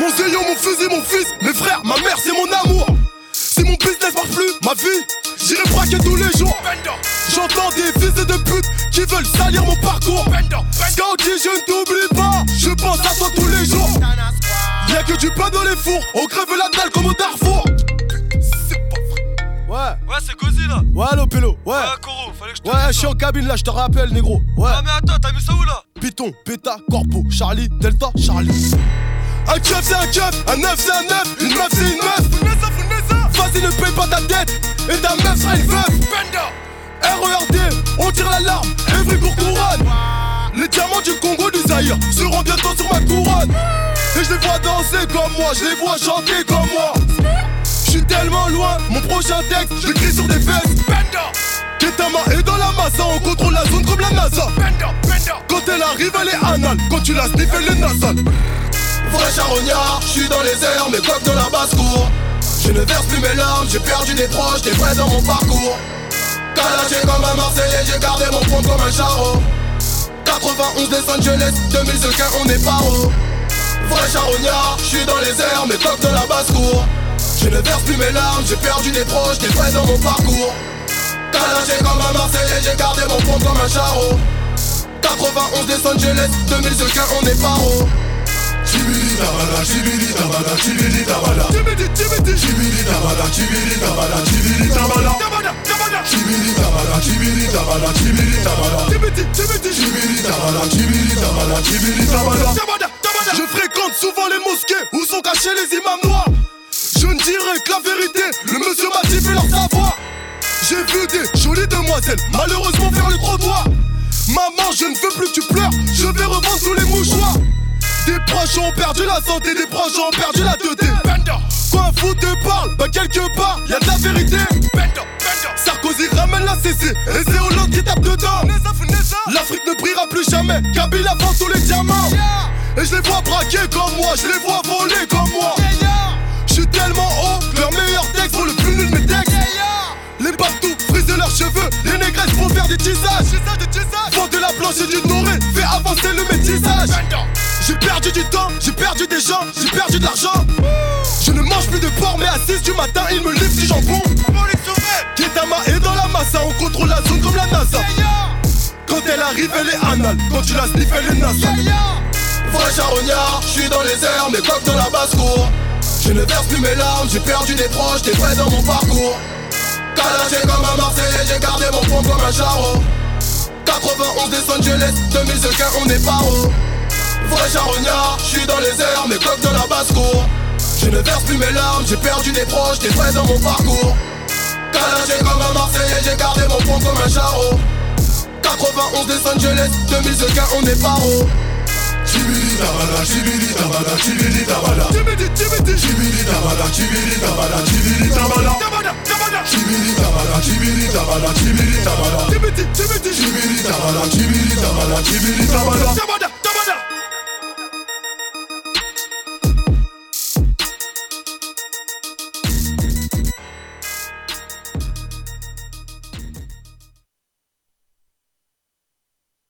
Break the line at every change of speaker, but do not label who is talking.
Mon zéyon, mon fusil, mon fils, mes frères, ma mère, c'est mon amour. Si mon business marche plus, ma vie, j'irai braquer tous les jours. J'entends des fils de pute qui veulent salir mon parcours. Gaudi, je ne t'oublie pas, je pense à toi tous les jours. Y'a que du pain dans les fours, on crève la dalle comme au Darfour. Ouais.
Ouais, c'est Gozi là.
Ouais, allo, Pélo. Ouais.
Ouais, Koro, fallait que je te
Ouais,
dise
je suis en cabine là, je te rappelle, négro. Ouais.
Ah, mais attends, t'as mis ça où là?
Python, Beta, Corpo, Charlie, Delta, Charlie. Un keuf c'est un keuf, un neuf c'est un neuf, une meuf c'est une meuf. Vas-y, ne paye pas ta dette, et ta meuf sera une veuve. RERD, on tire l'alarme, Evry pour couronne. Les diamants du Congo, du Zaïre, seront bientôt sur ma couronne. Et je les vois danser comme moi, je les vois chanter comme moi. Je suis tellement loin, mon prochain texte, j'écris sur des fesses. Ketama est dans la masse, on contrôle la zone comme la NASA. Quand elle arrive, elle est anale. Quand tu la sniffes, elle est nasale. Vrai charognard, je suis dans les airs, mes coques de la basse-cour. Je ne verse plus mes larmes, j'ai perdu des proches, des vrais dans mon parcours. Calagé comme un Marseillais, j'ai gardé mon front comme un charreau. 91 Los Angeles, 2015, on est paro. Vrai charognard, je suis dans les airs, mes coques de la basse-cour. Je ne verse plus mes larmes, j'ai perdu des proches, des vrais dans mon parcours. Calagé comme un Marseillais, j'ai gardé mon front comme un charreau. 91 Los Angeles, 2015, on est paro. Je fréquente souvent les mosquées où sont cachés les imams noirs. Je ne dirai que la vérité, le monsieur m'a dit leur savoir. J'ai vu des jolies demoiselles malheureusement faire le trottoir. Maman, je ne veux plus tu pleures, je vais revendre tous les mouchoirs. Des proches ont perdu la santé, des proches ont perdu la teuté. Quand un te parle, bah quelque part, y a de la vérité. Sarkozy ramène la CC, et c'est Hollande qui tape dedans. L'Afrique ne brillera plus jamais, Kabila vend tous les diamants. Et je les vois braquer comme moi, je les vois voler comme moi. Je suis tellement haut que leur meilleur texte vaut le plus nul de mes textes. Les batous frisent leurs cheveux, les négresses vont faire des tisages. Vends de la blanche et du doré, fais avancer le métissage. J'ai perdu du temps, j'ai perdu des gens, j'ai perdu de l'argent. Je ne mange plus de porc, mais à 6 du matin, il me livre du jambon. Ketama est dans la massa, on contrôle la zone comme la NASA. Quand elle arrive, elle est anale, quand tu la sniffes, elle est nasale. Vrai charognard, je suis dans les airs, mes coques dans la basse-cour. Je ne verse plus mes larmes, j'ai perdu des proches, des vrais dans mon parcours. Calagé comme un Marseillais, j'ai gardé mon front comme un charreau. 91 Los Angeles, 2015, on est paro. Charognard, je suis dans les airs, mes coques dans la basse-cour. Je ne verse plus mes larmes, j'ai perdu des proches, des vrais dans mon parcours. Calagé comme un Marseillais, j'ai gardé mon front comme un charreau. 91 Los Angeles, 2015, on est paro. Chibili tabala, chibili tabala, chibili tabala. Chibili tabala, chibili tabala, chibili tabala. Chibili tabala, chibili tabala, chibili tabala. Chibili tabala, chibili tabala, chibili tabala.